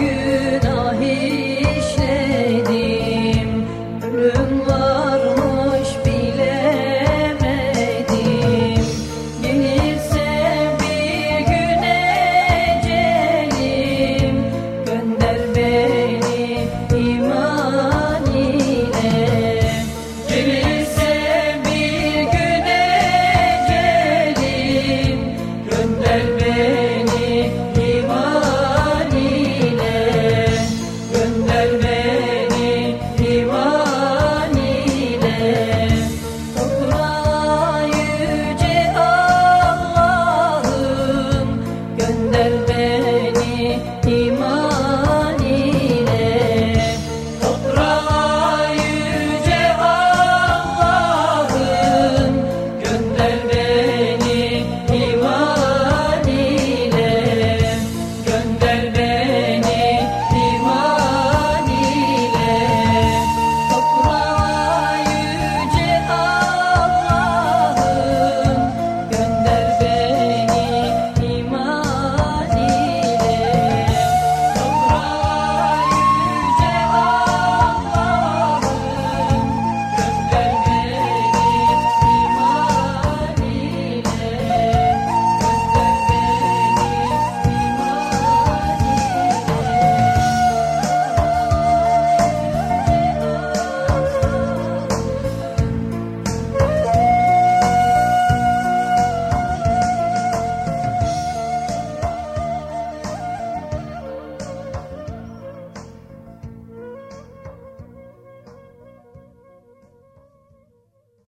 Yıllarca